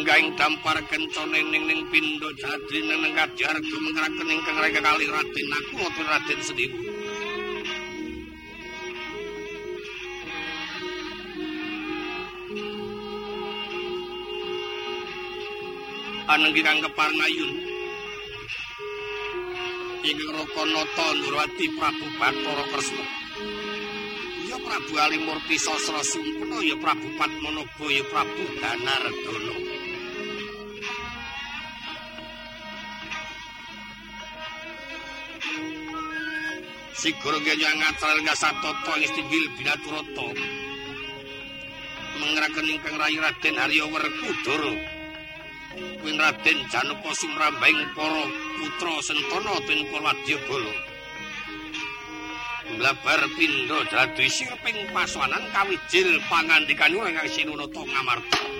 Lenggahing dampar kencane ning ning pindha jati nang kajar gumengkraken ingkang reka kali Raden aku matur Raden sendiri. Anenggi kang keparngayun. Ing Rakanata Ndrawati Prabu Bathara Kresna. Ya Prabu Alimurti Sasra Sumpena ya Prabu Padmanaba ya Prabu Danardana. Sigoro kaya ngacal ngasatoto ing istinggil binaturata. Mengraken ingkang rayi Raden Arya Werkudara. Kuwi Raden Janaka Sumrambing para putra Sentana ten Purwadyabala. Blabar pindha dadi sirping pasowanan kawijil pangandikan ingkang Sinunata Ngamarta.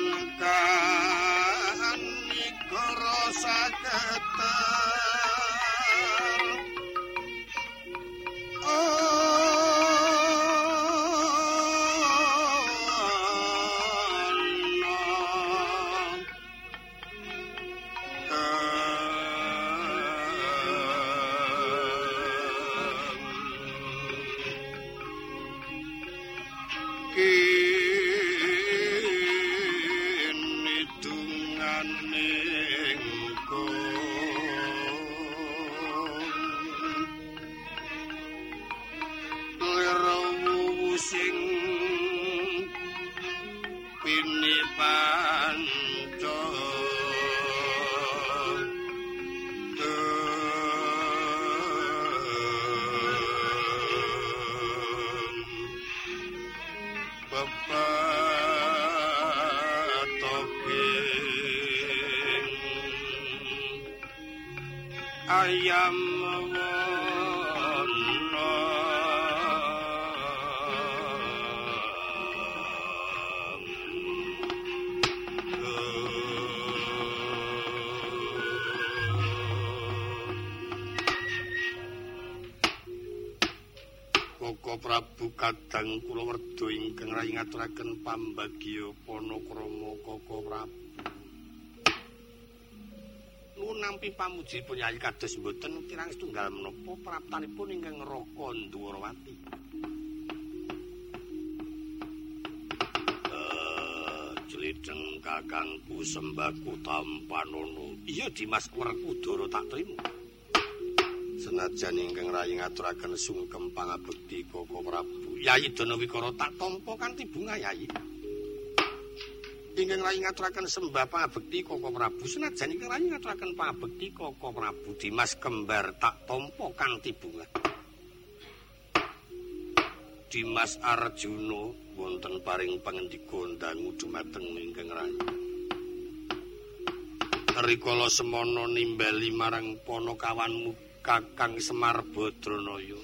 Prabu Kadang kula werda ingkang rayi ngaturaken pambagya Panakrama Prabu. Nuwun nampi pamujipun Yayi kados mboten kirang setunggal menapa praptanipun ingkang Raka Ndwarawati. Eh, Jlideng kakangku sembaku tampanono. Iya Dimas Werkudara tak trimo. senajan ingkang rayi ngaturaken sungkem pangabekti Koko Prabu Yayi Danawikara tak tampa kanthi bunga Yayi ingkang rayi ngaturaken sembah pangabekti Koko Prabu senajan ingkang rayi ngaturaken pangabekti Koko Prabu Dimas kembar tak tampa kanthi bunga Dimas Arjuna wonten paring pangendika dangu dumateng ingkang rayi Rikala semono nimbali marang ponokawanmu Kakang Semar Badranaya.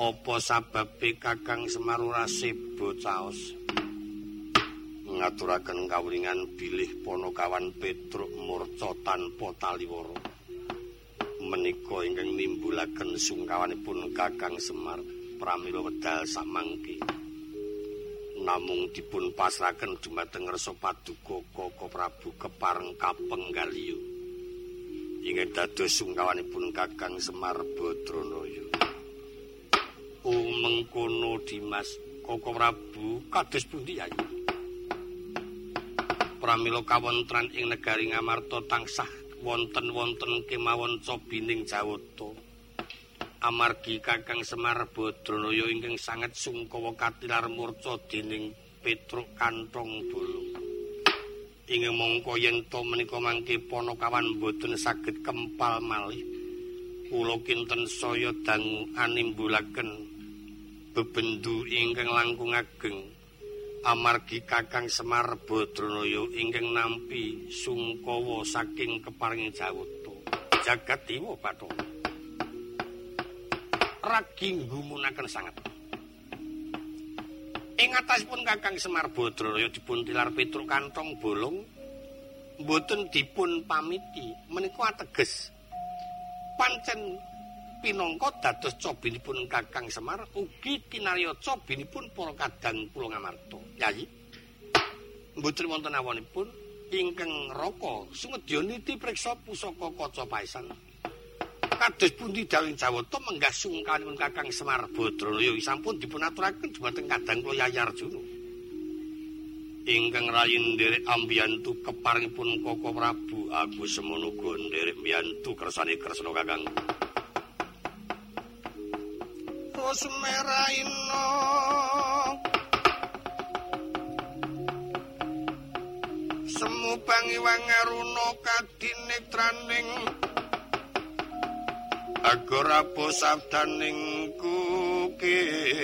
Apa sababe Kakang Semar ora sebo caos? Ngaturaken kawulingan bilih Ponokawan Petruk Murca tanpa taliwara. Menika ingkang nimbulaken sungkawanipun Kakang Semar pramila wedal samangke. Namung dipun pasraken dumateng Resa Paduka Koko Prabu kepareng kapenggaliyung. ingin dados sungkawanipun Kakang Semar Badranaya. Umengkono Dimas Koko Prabu kados pundi ayi? Pramila kawontran ing negari Ngamarta tansah wonten-wonten kemawon cobining Jawata. Amargi Kakang Semar Badranaya ingkang sanget sungkawa katilar murca dening Petruk Kantong Bolong. ing mongko yen to menika mangke ponokawan boten saged kempal malih kula kinten saya dangu animbulaken bebendu ingkang langkung ageng amargi Kakang Semar Badranaya ingkang nampi sungkawa saking keparing jawata. Jagat dewa Bathara ragi ngumunaken sanget. Ing atasipun Kakang Semar Badranaya dipun tilar Petruk kantong bolong mboten dipun pamiti menika ateges. Pancen pinangka dados cobinipun Kakang Semar ugi kinarya cobinipun para kadang kula ngamarta yayi mboten wonten awonipun ingkang raka sumedya niti priksa pusaka kaca paesan kados pundi dawing Jawata menggah sungkanipun Kakang Semar Badranaya sampun dipun aturaken dumateng kadang kula Yayi Arjuna. Ingkang rayin nderek ambiyantu keparingipun Koko Prabu aku semono uga nderek mbiyantu kersane Kresna Kakang. Rosmeraina Semu bangiwang aruna kadinetraning Agur apa sabdaning kukilon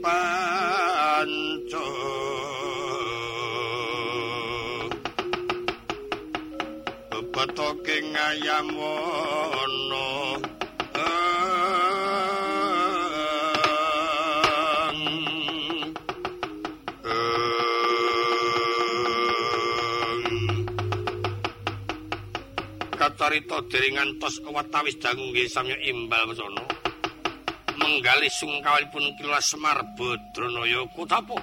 pinipancon betoke ngayam wono. Kacarita deringan tos kewatawis dangu nggih samya imbal pesana menggali sungkawalipun kila Semar Badranaya kutapo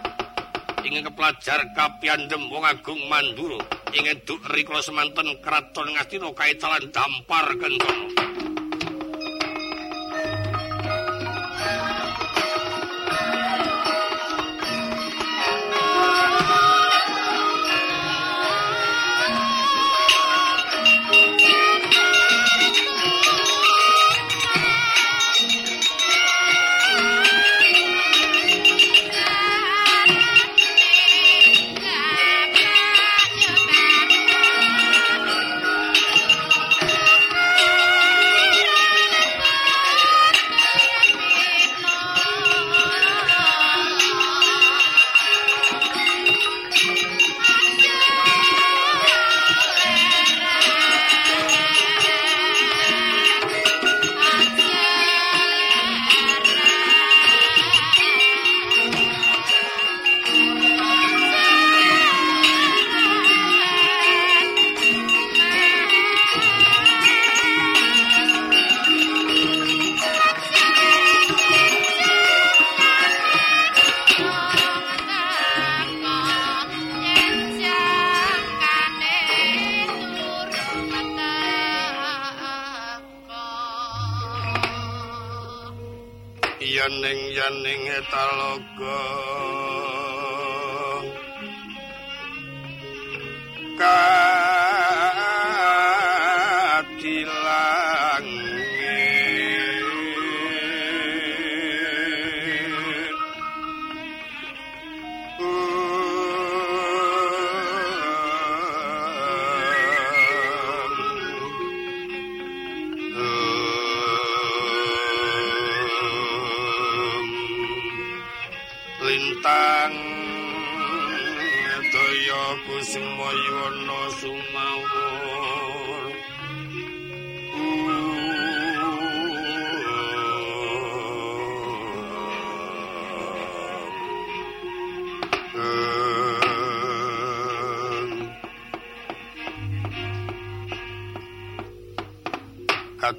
ingin kepelajar kapiandem wong agung Mandura ingin duk rikla semanten kraton ngastina kaitalan dampar kentono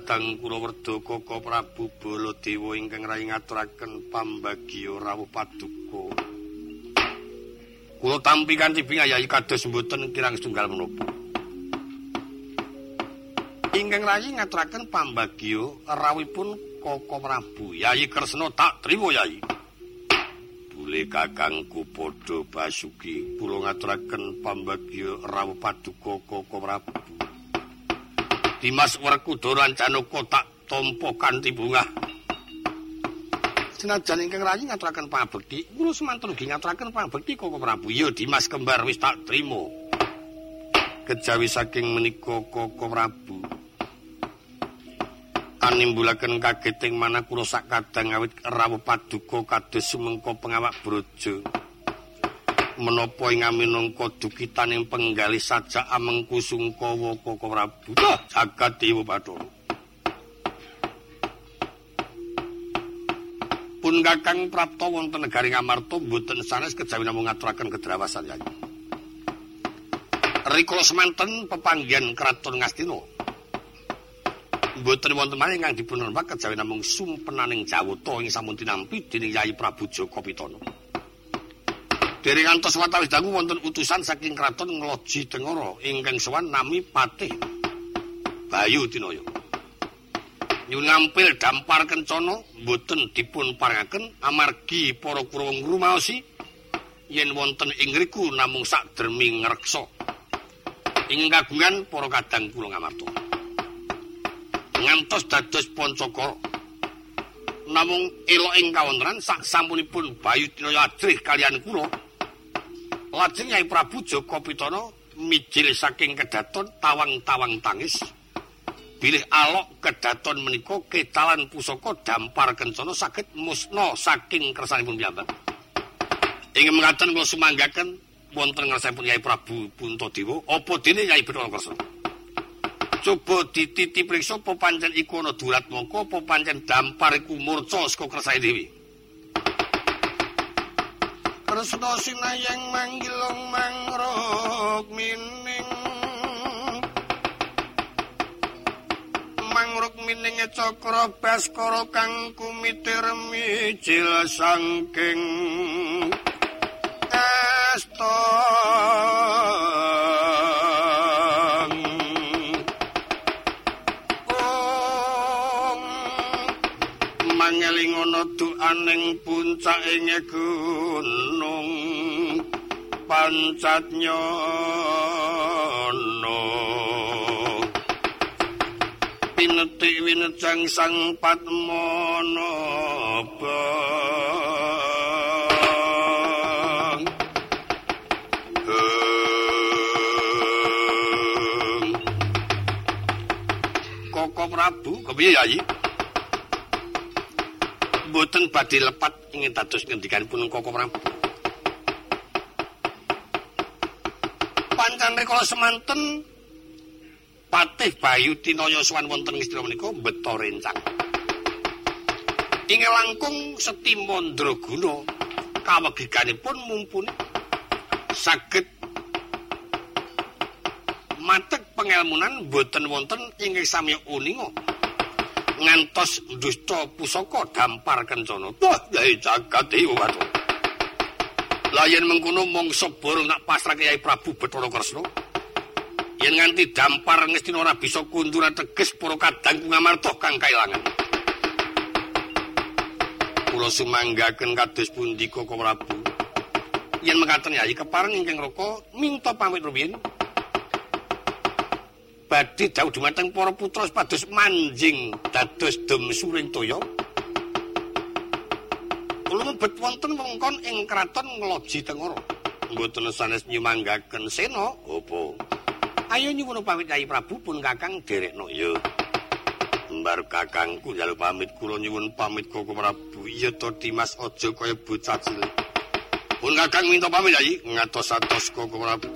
Kadang kula werda Koko Prabu Baladewa ingkang rayi ngaturaken pambagya rawuh paduka. Kula tampi kanthi bingayai kados mboten kirang setunggal menapa. Ingkang rayi ngaturaken pambagya rawuhipun Koko Prabu. Yayi Kresna tak trima Yayi. Bule kakangku padha basuki kula ngaturaken pambagya rawuh paduka Koko Prabu. Dimas Werkudara Canaka tak tampa kanthi bungah. Senajan ingkang rayi ngaturaken pangabekti, kula semanten ugi ngaturaken pangabekti Koko Prabu. Ya Dimas kembar wis tak trima. Kejawi saking menika Koko Prabu. Animbulaken kageting manah kula sak kadang awit rawuh paduka kados sumengko pengawak brojo. Menapa ing aminangka dukitaning penggalih sajak amengku sungkawa Koko Prabu. Jagat dewa Bathara Pun Kakang Prapta wonten negari Ngamarta mboten sanes kejawi namung ngaturaken kedrawasan Yayi Rikala semanten pepanggihan kraton Ngastina. Mboten wonten malih ingkang dipun rembak kejawi namung sumpenaning Jawata ing sampun tinampi dening Yayi Prabu Jaka Pitana Dereng antos watawis dangu wonten utusan saking kraton ngloji Dengara ingkang sowan nami Patih Bayu Tinaya. Nyun ngampil dampar kencana boten dipun parangaken amargi para Kurawa ngrumaosi yen wonten ing ngriku namung sak derming ngreksa. Ing kagungan para kadang kula ngamarta. Ngantos dados pancakara namung elok ing kawontenan sak sampunipun Bayu Tinaya ajrih kalian kula Lajeng Nyai Prabu Joko Pitana mijil saking kedaton tawang-tawang tangis. Bilih alok kedaton menika ketalan pusaka dampar kencana saged musna saking kersanipun piyambak. Ingin mengatakan kula sumanggaken wonten ngarsanipun Nyai Prabu Puntadewa apa dene Nyai Bathara Kresna. Coba dititi priksa apa pancen iku ana durat mangka apa pancen dampar iku murca saka kersane dhewe. Kresna sinayang manggilong mangrok mining. Mangrok mining cakra baskara kang kumitir mijil sangking Asta mangeling ana duaning puncaking gunung pancatnyono pinetik winejang sang padmana Koko Prabu, kepiye yayi? Mboten badhe lepat ingin dados ngendikanipun Koko Prabu. Pancan rikala semanten Patih Bayu Tinaya sowan wonten ngistina menika mbeta rencang. Ing langkung Setimandraguna kawegiganipun mumpuni saged matek pengelmunan boten wonten ingkang sami uninga ngantos dusta pusaka dampar kencana. Wah, yai jagat waduh. Layan mengkono mongso borong nak pasrah Kyai Prabu Bathara Kresna. Yen nganti dampar ngestina ora bisa kundur teges para kadang ngamarta kang kailangan. kula sumanggaken kados pundi Koko Prabu. Yen mekaten yayi kepareng ingkang raka minta pamit rumiyin. Badhe dawuh dumateng para putra sepados manjing dados dem suring toya. Kula mebet wonten wengkon ing kraton Ngloji Tengara. Mboten sanes nyumanggaken sena apa? Ayo nyuwun pamit Yayi Prabu pun Kakang derekno ya. Mbar kakangku njaluk pamit kula nyuwun pamit Koko Prabu. Iya to Dimas aja kaya bocah cilik. Pun kakang minta pamit Yayi ngatos-atos Koko Prabu.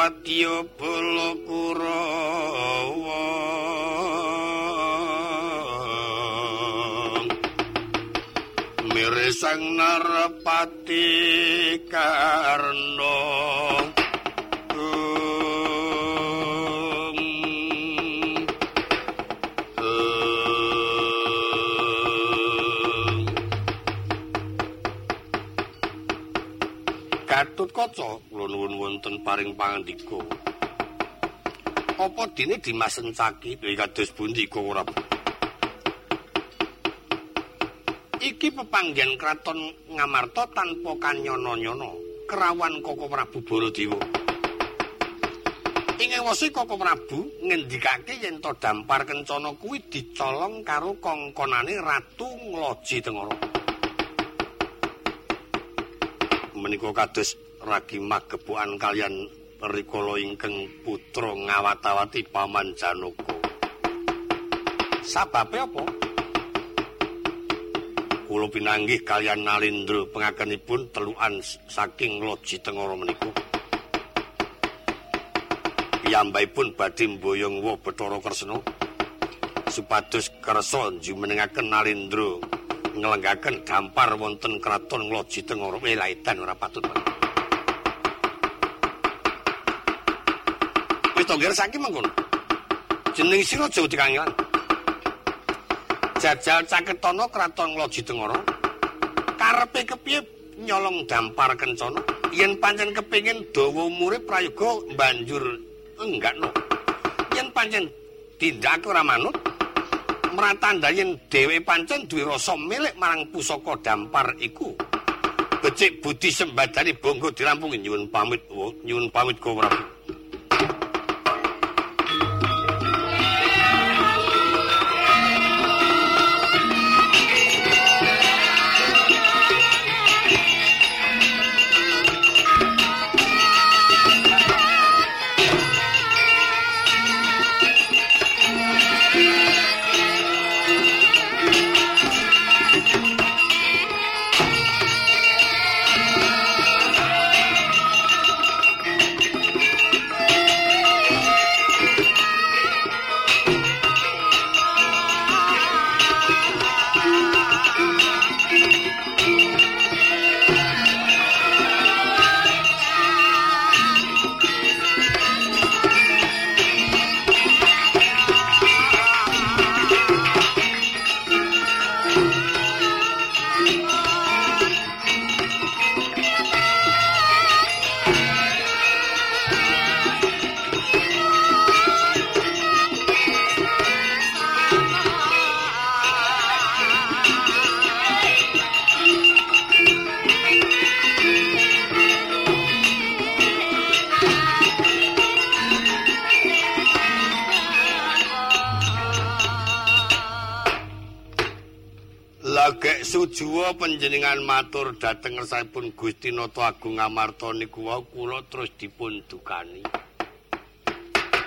Wadya Balakura Mirisang Narapati Karna dene dimasencaki iki kados pundi kok ora? Iki pepanggen kraton ngamarta tanpa kanyono-nyono kerawan koko prabu baladewa. Ing ewase koko prabu ngendikake yen to dampar kencana kuwi dicolong karo kongkonane ratu ngloji tengara. Menika kados ragi magepokan kalian rikala ingkang putra ngawat-awati paman Janaka. Sababe apa? Kula pinanggih kalian Nalindra pengakenipun telukan saking loji tengara menika. Piyambakipun badhe mboyong wa Bathara Kresna supados kersa jumenengaken Nalindra nglenggaken dampar wonten kraton loji tengara. Welaitan ora patut. Tonggir saking mengkono. Jeneng sira Jawa Dikangelan. Jajal Caketana Kraton Loji Tengara. Karepe kepiye nyolong dampar kencana yen pancen kepingin dawa umure prayoga banjur enggak no yen pancen tindak ora manut mratandhayen dhewe pancen duwe rasa milik marang pusaka dampar iku becik budi sembadani bangga dirampungi nyuwun pamit nyuwun pamit Prabu panjenengan matur dhateng ngersapun Gusti Nata Agung Amarta niku wau kula terus dipun dukani.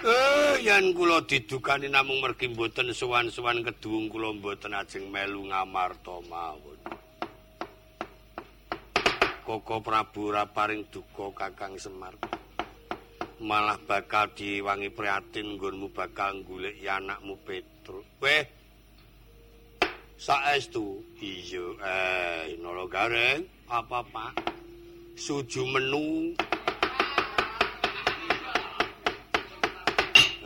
Eh, yen kula didukani namung mergi mboten sowan-sowan keduwung kula mboten ajeng melu ngamarta mawon. Koko Prabu ora paring duka Kakang Semar. Malah bakal diwangi prihatin nggonmu bakal golek anakmu Petrus. Weh, saestu. Iya eh nolo gareng apa pak suju menu.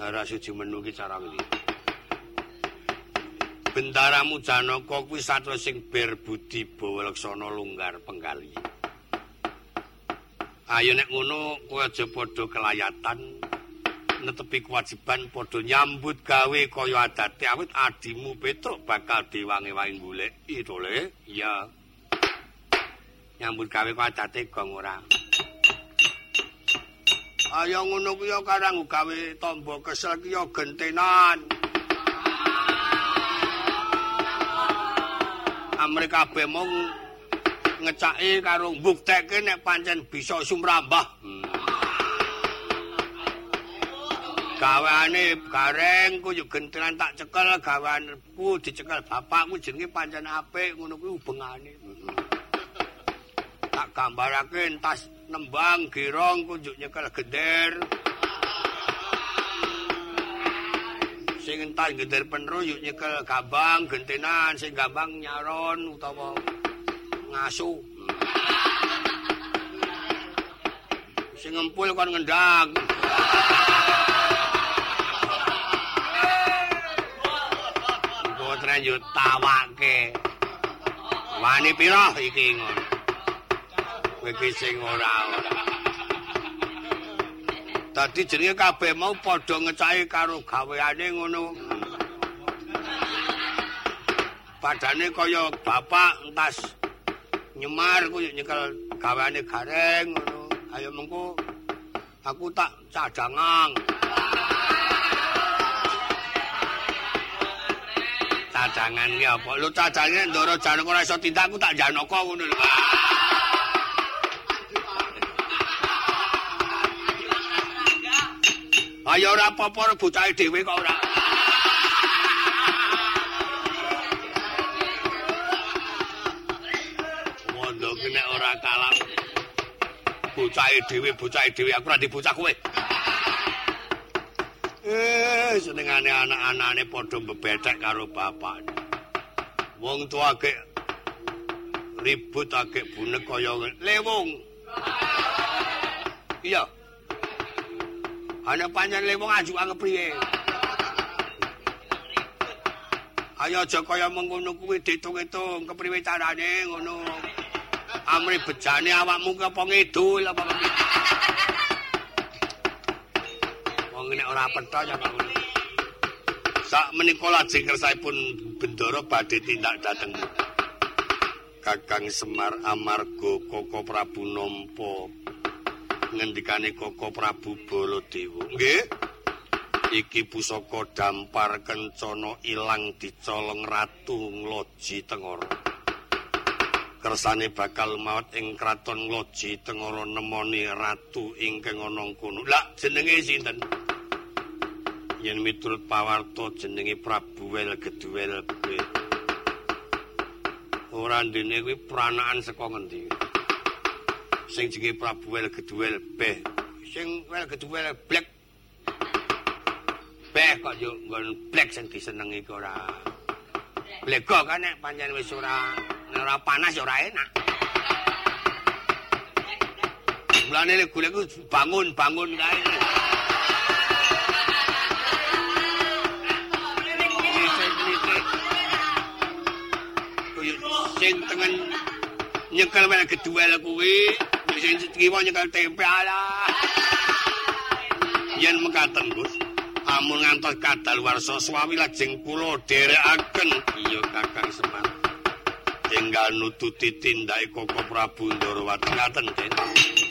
Ora suju menu ki cara ngendi? Bendaramu janaka kuwi satwa sing ber budi bawa laksana lunggar penggali. Ayo nek ngono kowe aja padha kelayatan netepi kewajiban padha nyambut gawe kaya adate awit adimu Petruk bakal diwangi-wangi golek. Itu le? Iya. Nyambut gawe kaya adate gong ora? Ayo ngono kuwi karang. Gawe tombo kesel ki gentenan. Amerika kabeh mung ngecaki karo mbuktekke nek pancen bisa sumrambah. Hmm. Gawane gareng ku yo gentenan tak cekel gawanku dicekel bapakku jenenge pancen apik ngono kuwi hubungane. Tak gambarake entas nembang girong ku nyekel gender sing entas gender penru yo nyekel gambang gentenan sing gambang nyaron utawa ngasu. Sing ngempul kon ngendang yo tawake. Wani pira iki ngono. Iki sing ora. Dadi jenenge kabeh mau padha ngecaki karo gaweane ngono. Padane kaya bapak entas nyemar kuwi nyekel gaweane gareng ngono. Ayo mengko aku tak cadangan. Cadangan ki apa? Lu cadange ndoro janaka ora iso tindak tak janaka ngono lho. Ayo ora apa-apa bocahe dhewe kok ora. Ki nek ora kalah bocahe dhewe bocahe dhewe aku ora dibocah kowe. Eh, senengane anak-anane padha mbebedhek karo bapakne. Wong tuwa ge ribut akeh bunek kaya lewung. Iya. Ana panjen lewung aju anggap priye? Ayo aja kaya mengkono kuwi ditung-itung kepriwe carane ngono. Amri bejane awakmu ke apa ngidul apa Wong nek ora petha ya kok ngono. Sak menika lajeng kersaipun bendara badhe tindak dhateng Kakang Semar amarga Koko Prabu nampa ngendikane Koko Prabu Baladewa. Nggih. Iki pusaka dampar kencana ilang dicolong ratu ngloji tengara. Kersane bakal maut ing kraton ngloji tengara nemoni ratu ingkang ana kono. Lah jenenge sinten? Yen miturut pawarta jenenge Prabu Wel Geduwel Ora ndene kuwi pranakan saka ngendi? Sing jenenge Prabu Wel Geduwel Beh. Sing Wel Geduwel Blek kabeh kok yo nggon blek sing disenengi kok ora. Blego kan nek pancen wis ora ora panas ora enak. Mulane nek golek bangun bangun kae. Sing tengen nyekel wae geduel kuwi. Sing kiwa nyekel tempe ala yen mekaten Gus amun ngantos kadal warsa swawi lajeng kula dherekaken iya kakang semar. Enggal nututi tindake koko prabu ndarawati ngaten den